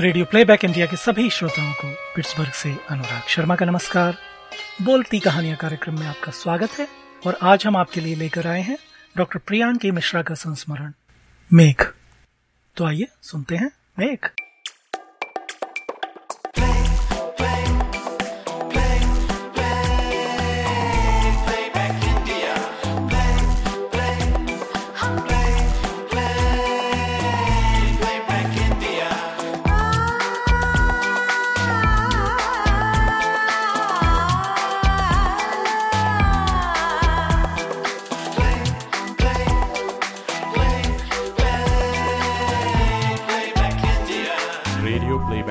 Radio playback India के सभी श्रोताओं को पिट्सबर्ग से अनुराग शर्मा का नमस्कार। बोलती कहानियाँ कार्यक्रम में आपका स्वागत है और आज हम आपके लिए लेकर आए हैं डॉक्टर प्रियांकी मिश्रा का संस्मरण। मेघ। तो आइए, सुनते हैं मेघ।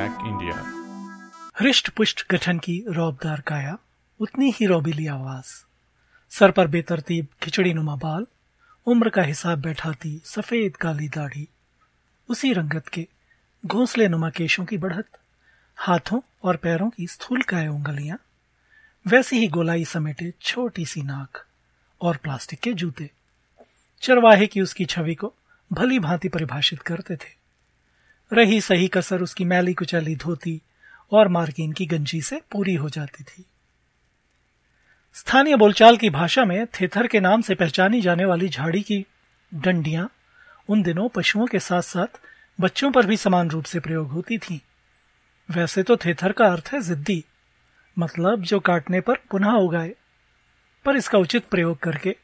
प्लेबैक इंडिया हृष्ट पुष्ट गठन की रौबदार काया, उतनी ही रौबीली आवाज़। सर पर बेतरतीब खिचड़ी नुमा बाल, उम्र का हिसाब बैठाती सफ़ेद काली दाढ़ी। उसी रंगत के घोंसले नुमा केशों की बढ़त, हाथों और पैरों की स्थूल काय उंगलियाँ, वैसी ही गोलाई समेटे छोटी सी नाक और प्लास्टिक के जूते। चरवाहे की उसकी छवि को भली भांति परिभाषित करते थे। रही सही कसर उसकी मैली कुचैली धोती और मार्किन की गंजी से पूरी हो जाती थी स्थानीय बोलचाल की भाषा में थेथर के नाम से पहचानी जाने वाली झाड़ी की डंडियाँ उन दिनों पशुओं के साथ साथ बच्चों पर भी समान रूप से प्रयोग होती थीं। वैसे तो थेथर का अर्थ है जिद्दी मतलब जो काटने पर पुनः उगाए, पर इसका उचित प्रयोग करके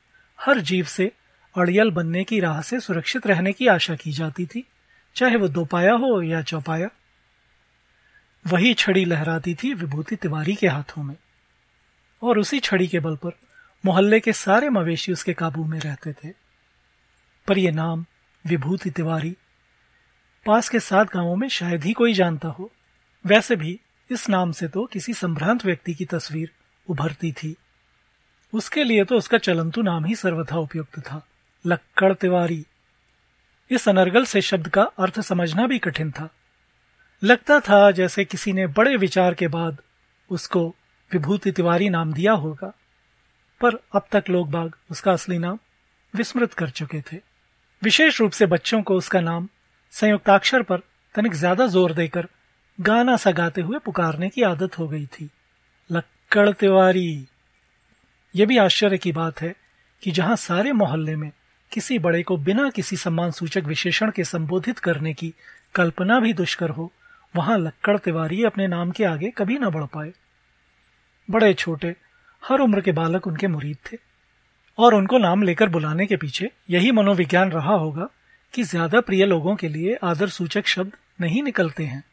हर जीव से अड़ियल बनने की राह से सुरक्षित रहने की आशा की जाती थी चाहे वो दोपाया हो या चौपाया, वही छड़ी लहराती थी विभूति तिवारी के हाथों में। और उसी छड़ी के बल पर मोहल्ले के सारे मवेशी उसके काबू में रहते थे। पर यह नाम विभूति तिवारी पास के सात गाँवों में शायद ही कोई जानता हो। वैसे भी इस नाम से तो किसी संभ्रांत व्यक्ति की तस्वीर उभरती थी। उसके लिए तो उसका चलंतु नाम ही सर्वथा उपयुक्त था, लक्कड़ तिवारी। इस अनर्गल से शब्द का अर्थ समझना भी कठिन था। लगता था जैसे किसी ने बड़े विचार के बाद उसको विभूति तिवारी नाम दिया होगा, पर अब तक लोग बाग उसका असली नाम विस्मृत कर चुके थे। विशेष रूप से बच्चों को उसका नाम संयुक्ताक्षर पर तनिक ज़्यादा ज़ोर देकर गाना सा गाते हुए पुकारने की आदत हो गई थी। लक्कड़ तिवारी! यह भी आश्चर्य की बात है कि जहाँ सारे मोहल्ले में किसी बड़े को बिना किसी सम्मान सूचक विशेषण के संबोधित करने की कल्पना भी दुष्कर हो। वहाँ लक्कड़ तिवारी अपने नाम के आगे कभी ना बढ़ पाए। बड़े छोटे, हर उम्र के बालक उनके मुरीद थे। और उनको नाम लेकर बुलाने के पीछे यही मनोविज्ञान रहा होगा कि ज़्यादा प्रिय लोगों के लिए आदर सूचक शब्द नहीं निकलते हैं।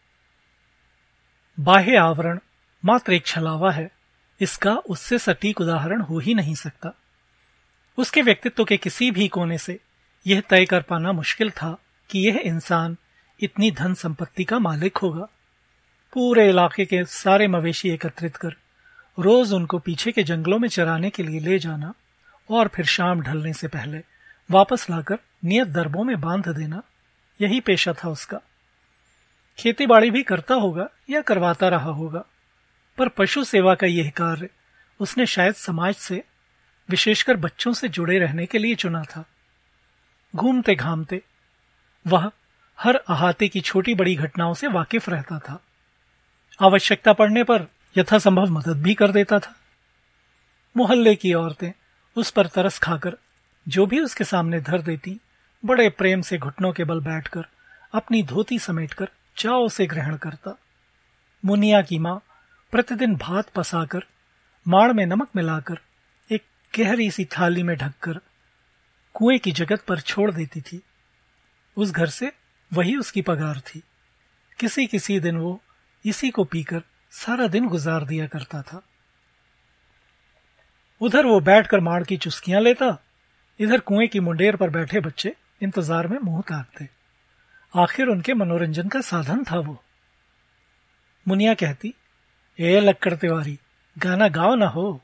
बाह्य आवरण मात्र एक छलावा है, इसका उससे सटीक उदाहरण हो ही नहीं सकता। उसके व्यक्तित्व के किसी भी कोने से यह तय कर पाना मुश्किल था कि यह इंसान इतनी धन संपत्ति का मालिक होगा। पूरे इलाके के सारे मवेशी एकत्रित कर रोज उनको पीछे के जंगलों में चराने के लिए ले जाना और फिर शाम ढलने से पहले वापस लाकर नियत दरबों में बाँध देना, यही पेशा था उसका। खेती बाड़ी भी करता होगा या करवाता रहा होगा, पर पशु सेवा का यह कार्य उसने शायद समाज से विशेषकर बच्चों से जुड़े रहने के लिए चुना था। घूमते घामते, वह हर अहाते की छोटी बड़ी घटनाओं से वाकिफ रहता था। आवश्यकता पड़ने पर यथासंभव मदद भी कर देता था। मोहल्ले की औरतें उस पर तरस खाकर, जो भी उसके सामने धर देती, बड़े प्रेम से घुटनों के बल बैठकर, अपनी धोती समेटकर चाव से ग्रहण करता। मुनिया की माँ प्रतिदिन भात पसाकर, माड़ में नमक मिलाकर गहरी सी थाली में ढककर कुएँ की जगत पर छोड़ देती थी। उस घर से वही उसकी पगार थी। किसी किसी दिन वो इसी को पीकर सारा दिन गुजार दिया करता था। उधर वो बैठकर माड़ की चुस्कियाँ लेता, इधर कुएँ की मुंडेर पर बैठे बच्चे इंतज़ार में मुँह ताकते। आखिर उनके मनोरंजन का साधन था वो। मुनिया कहती, ए लक्कड़ तिवारी, गाना गाओ ना हो।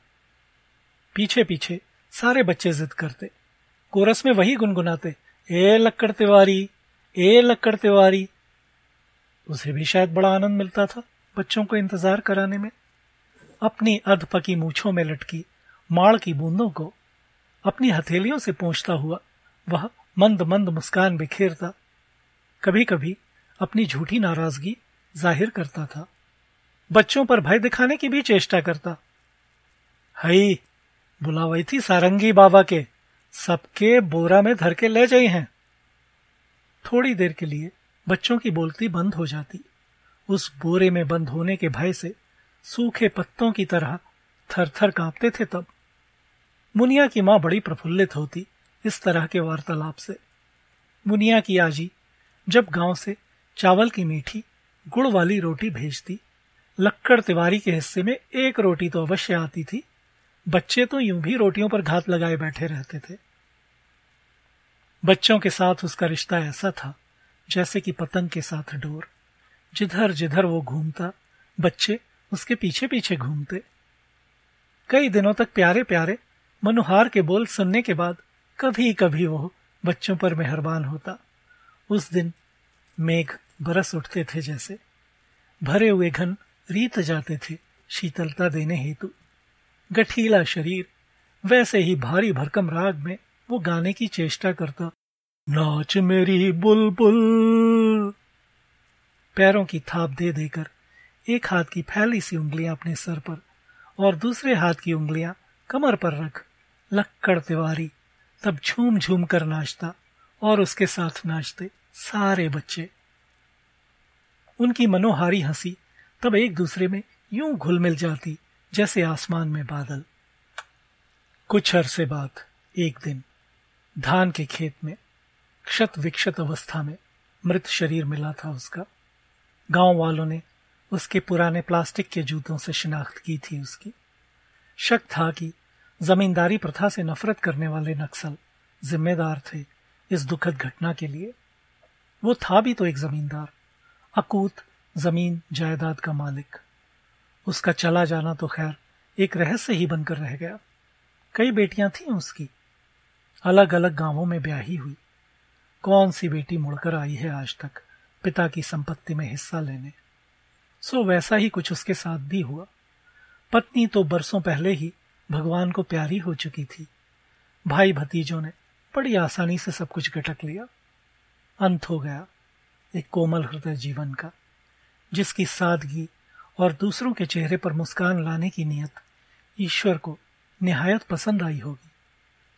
पीछे पीछे सारे बच्चे जिद करते। कोरस में वही गुनगुनाते, ए लक्कड़ तिवारी, ए लक्कड़ तिवारी। उसे भी शायद बड़ा आनंद मिलता था बच्चों को इंतज़ार कराने में। अपनी अधपकी मूछों में लटकी माड़ की बूंदों को अपनी हथेलियों से पहुँचता हुआ वह मंद मंद मुस्कान बिखेरता कभी कभी अपनी झूठी नाराज़गी ज़ाहिर करता था। बच्चों पर भय दिखाने की भी चेष्टा करता। हई बुलावई थी सारंगी बाबा के। सबके बोरा में धर के ले जाई हैं। थोड़ी देर के लिए बच्चों की बोलती बंद हो जाती। उस बोरे में बंद होने के भय से सूखे पत्तों की तरह थर थर कांपते थे तब। मुनिया की माँ बड़ी प्रफुल्लित होती इस तरह के वार्तालाप से। मुनिया की आजी जब गाँव से चावल की मीठी, गुड़ वाली रोटी भेजती, लक्कड़ तिवारी के हिस्से में एक रोटी तो अवश्य आती थी। बच्चे तो यूँ भी रोटियों पर घात लगाए बैठे रहते थे। बच्चों के साथ उसका रिश्ता ऐसा था, जैसे कि पतंग के साथ डोर। जिधर जिधर वो घूमता, बच्चे उसके पीछे पीछे घूमते। कई दिनों तक प्यारे प्यारे मनुहार के बोल सुनने के बाद कभी कभी वो बच्चों पर मेहरबान होता। उस दिन मेघ बरस उठते थे जैसे। भरे हुए घन रीत जाते थे शीतलता देने हेतु। गठीला शरीर, वैसे ही भारी भरकम राग में वो गाने की चेष्टा करता, नाच मेरी बुलबुल। पैरों की थाप दे देकर, एक हाथ की फैली सी उंगलियाँ अपने सर पर, और दूसरे हाथ की उंगलियाँ कमर पर रख, लक्कड़ तिवारी, तब झूम झूम कर नाचता, और उसके साथ नाचते सारे बच्चे। उनकी मनोहारी हँसी तब एक दूसरे में यूँ घुल मिल जाती जैसे आसमान में बादल, कुछ अरसे बाद एक दिन, धान के खेत में, क्षत विक्षत अवस्था में मृत शरीर मिला था उसका। गाँव वालों ने उसके पुराने प्लास्टिक के जूतों से शिनाख्त की थी उसकी। शक था कि जमींदारी प्रथा से नफरत करने वाले नक्सल जिम्मेदार थे इस दुखद घटना के लिए। वो था भी तो एक जमींदार, अकूत ज़मीन जायदाद का मालिक। उसका चला जाना तो खैर एक रहस्य ही बनकर रह गया। कई बेटियाँ थीं उसकी। अलग अलग गाँवों में ब्याही हुई। कौन सी बेटी मुड़कर आई है आज तक पिता की संपत्ति में हिस्सा लेने? सो वैसा ही कुछ उसके साथ भी हुआ। पत्नी तो बरसों पहले ही भगवान को प्यारी हो चुकी थी। भाई भतीजों ने बड़ी आसानी से सब कुछ गटक लिया। अंत हो गया एक कोमल हृदय जीवन का, जिसकी सादगी और दूसरों के चेहरे पर मुस्कान लाने की नियत ईश्वर को निहायत पसंद आई होगी।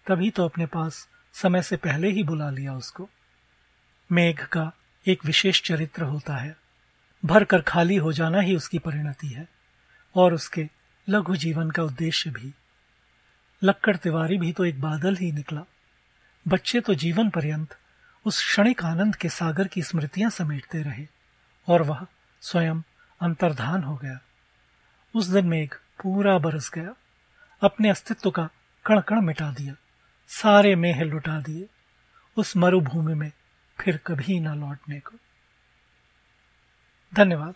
तभी तो अपने पास समय से पहले ही बुला लिया उसको। मेघ का एक विशेष चरित्र होता है। भर कर खाली हो जाना ही उसकी परिणति है और उसके लघु जीवन का उद्देश्य भी। लक्कड़ तिवारी भी तो एक बादल ही निकला। बच्चे तो जीवन पर्यंत उस क्षणिक आनंद के सागर की स्मृतियाँ समेटते रहे और वह स्वयं अंतर्धान हो गया। उस दिन मेघ पूरा बरस गया। अपने अस्तित्व का कण कण मिटा दिया। सारे मेह लुटा दिए। उस मरुभूमि में फिर कभी ना लौटने को। धन्यवाद।